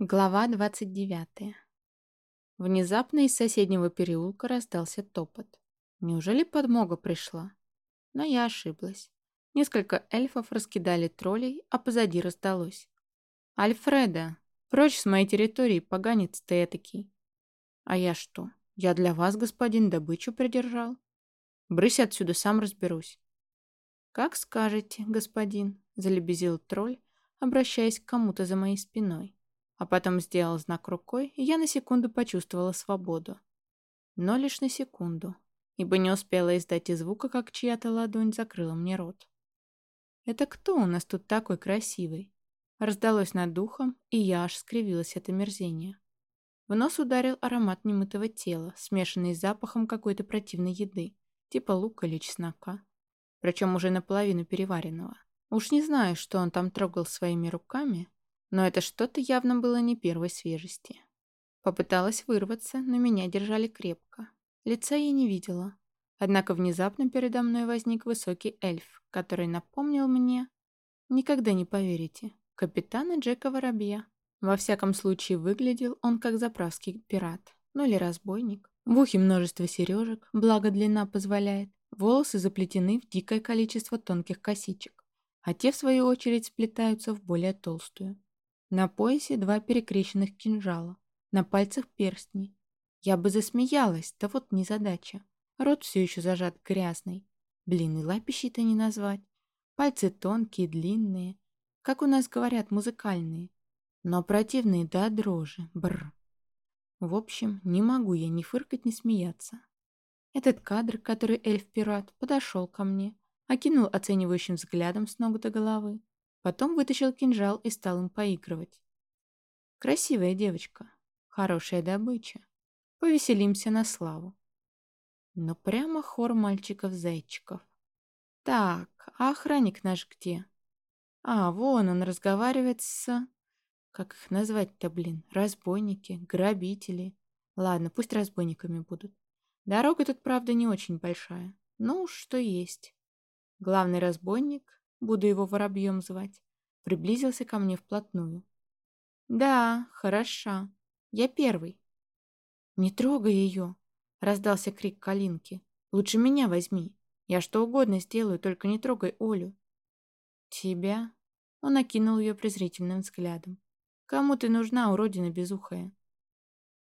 Глава 29. Внезапно из соседнего переулка раздался топот. Неужели подмога пришла? Но я ошиблась. Несколько эльфов раскидали троллей, а позади раздалось. «Альфреда, прочь с моей территории, поганец ты этакий!» «А я что? Я для вас, господин, добычу придержал?» «Брысь отсюда, сам разберусь». «Как скажете, господин», — залебезил тролль, обращаясь к кому-то за моей спиной а потом сделал знак рукой, и я на секунду почувствовала свободу. Но лишь на секунду, ибо не успела издать и звука, как чья-то ладонь закрыла мне рот. «Это кто у нас тут такой красивый?» Раздалось над духом, и я аж скривилась от омерзения. В нос ударил аромат немытого тела, смешанный с запахом какой-то противной еды, типа лука или чеснока. Причем уже наполовину переваренного. Уж не знаю, что он там трогал своими руками, но это что-то явно было не первой свежести. Попыталась вырваться, но меня держали крепко. Лица я не видела. Однако внезапно передо мной возник высокий эльф, который напомнил мне... Никогда не поверите. Капитана Джека Воробья. Во всяком случае, выглядел он как заправский пират. Ну или разбойник. В ухе множество сережек, благо длина позволяет. Волосы заплетены в дикое количество тонких косичек, а те, в свою очередь, сплетаются в более толстую. На поясе два перекрещенных кинжала, на пальцах перстни. Я бы засмеялась, да вот незадача. Рот все еще зажат грязный. Блин, и лапищей-то не назвать. Пальцы тонкие, длинные. Как у нас говорят, музыкальные. Но противные да дрожи. Бррр. В общем, не могу я ни фыркать, ни смеяться. Этот кадр, который эльф-пират, подошел ко мне, окинул оценивающим взглядом с ног до головы, Потом вытащил кинжал и стал им поигрывать. Красивая девочка. Хорошая добыча. Повеселимся на славу. Но прямо хор мальчиков-зайчиков. Так, а охранник наш где? А, вон он разговаривает с... Как их назвать-то, блин? Разбойники, грабители. Ладно, пусть разбойниками будут. Дорога тут, правда, не очень большая. Ну что есть. Главный разбойник буду его воробьем звать, приблизился ко мне вплотную. «Да, хороша. Я первый». «Не трогай ее!» — раздался крик Калинки. «Лучше меня возьми. Я что угодно сделаю, только не трогай Олю». «Тебя?» — он окинул ее презрительным взглядом. «Кому ты нужна, уродина безухая?»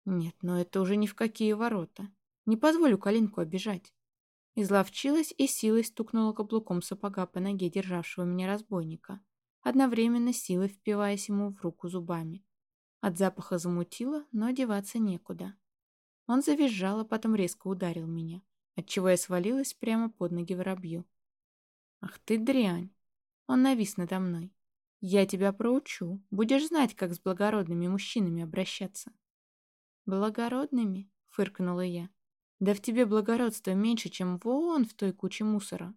«Нет, но это уже ни в какие ворота. Не позволю Калинку обижать». Изловчилась и силой стукнула каблуком сапога по ноге державшего меня разбойника, одновременно силой впиваясь ему в руку зубами. От запаха замутило, но одеваться некуда. Он завизжал, а потом резко ударил меня, отчего я свалилась прямо под ноги воробью. «Ах ты дрянь!» Он навис надо мной. «Я тебя проучу. Будешь знать, как с благородными мужчинами обращаться». «Благородными?» — фыркнула я. Да в тебе благородства меньше, чем вон в той куче мусора.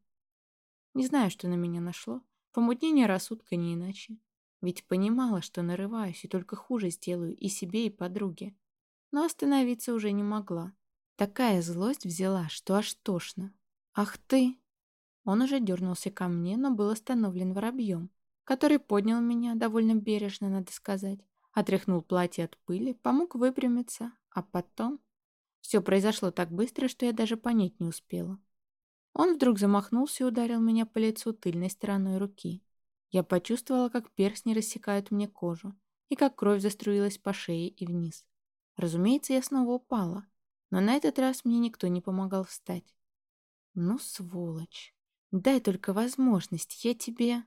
Не знаю, что на меня нашло. Помутнение рассудка не иначе. Ведь понимала, что нарываюсь и только хуже сделаю и себе, и подруге. Но остановиться уже не могла. Такая злость взяла, что аж тошно. «Ах ты!» Он уже дернулся ко мне, но был остановлен воробьем, который поднял меня, довольно бережно, надо сказать, отряхнул платье от пыли, помог выпрямиться, а потом все произошло так быстро, что я даже понять не успела. Он вдруг замахнулся и ударил меня по лицу тыльной стороной руки. Я почувствовала, как перстни рассекают мне кожу, и как кровь заструилась по шее и вниз. Разумеется, я снова упала, но на этот раз мне никто не помогал встать. «Ну, сволочь! Дай только возможность, я тебе...»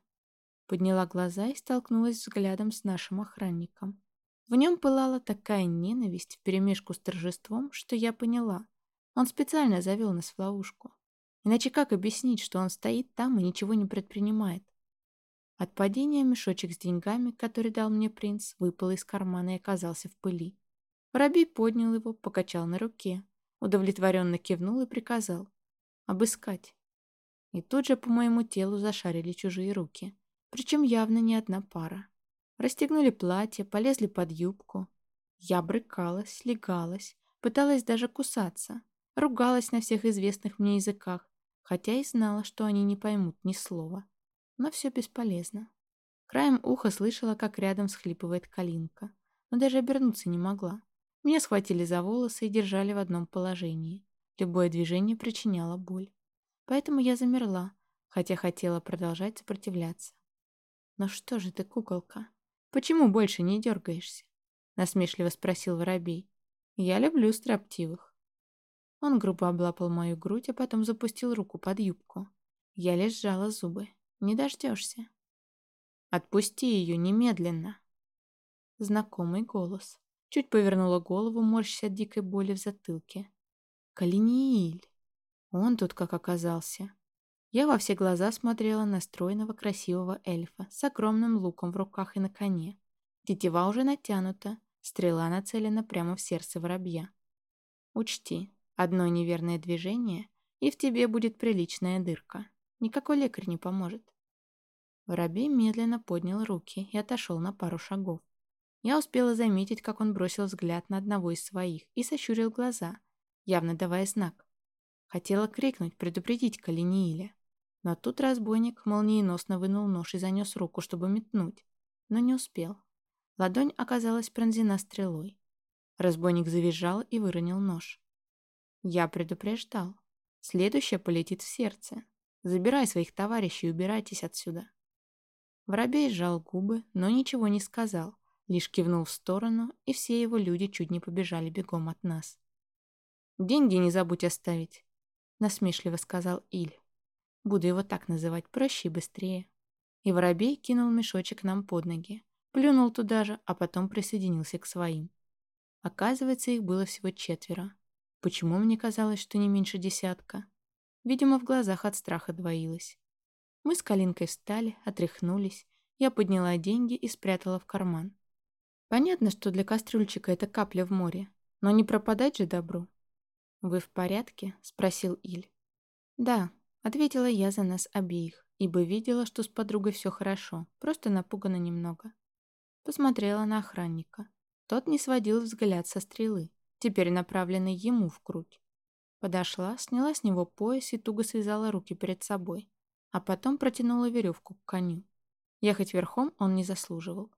Подняла глаза и столкнулась взглядом с нашим охранником. В нем пылала такая ненависть вперемешку с торжеством, что я поняла. Он специально завел нас в ловушку. Иначе как объяснить, что он стоит там и ничего не предпринимает? От падения мешочек с деньгами, который дал мне принц, выпал из кармана и оказался в пыли. Воробей поднял его, покачал на руке, удовлетворенно кивнул и приказал «обыскать». И тут же по моему телу зашарили чужие руки, причем явно не одна пара. Расстегнули платье, полезли под юбку. Я брыкалась, легалась, пыталась даже кусаться, ругалась на всех известных мне языках, хотя и знала, что они не поймут ни слова. Но все бесполезно. Краем уха слышала, как рядом схлипывает Калинка. но даже обернуться не могла. Меня схватили за волосы и держали в одном положении. Любое движение причиняло боль. Поэтому я замерла, хотя хотела продолжать сопротивляться. «Ну что же ты, куколка, почему больше не дергаешься?» насмешливо спросил воробей. «Я люблю строптивых». Он грубо облапал мою грудь, а потом запустил руку под юбку. Я лишь сжала зубы. «Не дождешься». «Отпусти ее немедленно!» Знакомый голос. Чуть повернула голову, морщась от дикой боли в затылке. Калинииль. Он тут как оказался. Я во все глаза смотрела на стройного красивого эльфа с огромным луком в руках и на коне. Тетива уже натянута, стрела нацелена прямо в сердце воробья. Учти, одно неверное движение, и в тебе будет приличная дырка. Никакой лекарь не поможет. Воробей медленно поднял руки и отошел на пару шагов. Я успела заметить, как он бросил взгляд на одного из своих и сощурил глаза, явно давая знак. Хотела крикнуть, предупредить Калинииля. Но тут разбойник молниеносно вынул нож и занес руку, чтобы метнуть. Но не успел. Ладонь оказалась пронзена стрелой. Разбойник завизжал и выронил нож. Я предупреждал. Следующее полетит в сердце. Забирай своих товарищей и убирайтесь отсюда. Воробей сжал губы, но ничего не сказал, лишь кивнул в сторону, и все его люди чуть не побежали бегом от нас. «Деньги не забудь оставить», — насмешливо сказал Иль. Буду его так называть, проще и быстрее. И воробей кинул мешочек нам под ноги. Плюнул туда же, а потом присоединился к своим. Оказывается, их было всего четверо. Почему мне казалось, что не меньше десятка? Видимо, в глазах от страха двоилось. Мы с Калинкой встали, отряхнулись. Я подняла деньги и спрятала в карман. Понятно, что для кастрюльчика это капля в море. Но не пропадать же добру. «Вы в порядке?» — спросил Иль. «Да», Ответила я за нас обеих, ибо видела, что с подругой все хорошо, просто напугана немного. Посмотрела на охранника. Тот не сводил взгляд со стрелы, теперь направленной ему в грудь. Подошла, сняла с него пояс и туго связала руки перед собой, а потом протянула веревку к коню. Ехать верхом он не заслуживал.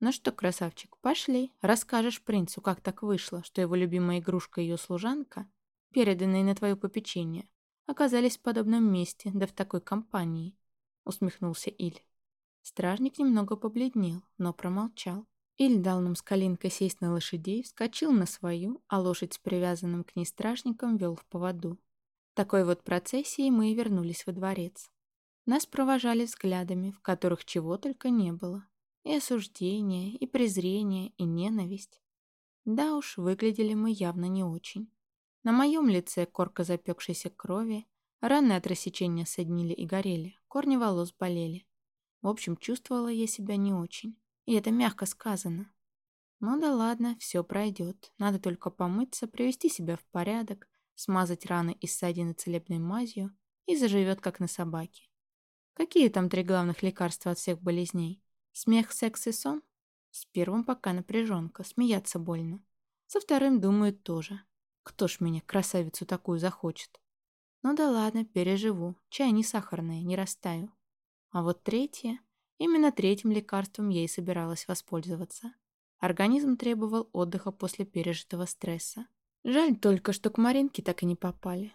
«Ну что, красавчик, пошли, расскажешь принцу, как так вышло, что его любимая игрушка ее служанка, переданная на твое попечение, оказались в подобном месте, да в такой компании», — усмехнулся Иль. Стражник немного побледнел, но промолчал. Иль дал нам с Калинкой сесть на лошадей, вскочил на свою, а лошадь с привязанным к ней стражником вел в поводу. Такой вот процессией мы и вернулись во дворец. Нас провожали взглядами, в которых чего только не было. И осуждение, и презрение, и ненависть. Да уж, выглядели мы явно не очень. На моем лице корка запекшейся крови, раны от рассечения соднили и горели, корни волос болели. В общем, чувствовала я себя не очень. И это мягко сказано. Ну да ладно, все пройдет. Надо только помыться, привести себя в порядок, смазать раны и ссадины целебной мазью и заживет, как на собаке. Какие там три главных лекарства от всех болезней? Смех, секс и сон? С первым пока напряженка, смеяться больно. Со вторым, думаю, тоже. Кто ж меня, красавицу такую, захочет? Ну да ладно, переживу. Чай не сахарный, не растаю. А вот третье... Именно третьим лекарством я и собиралась воспользоваться. Организм требовал отдыха после пережитого стресса. Жаль только, что к Маринке так и не попали.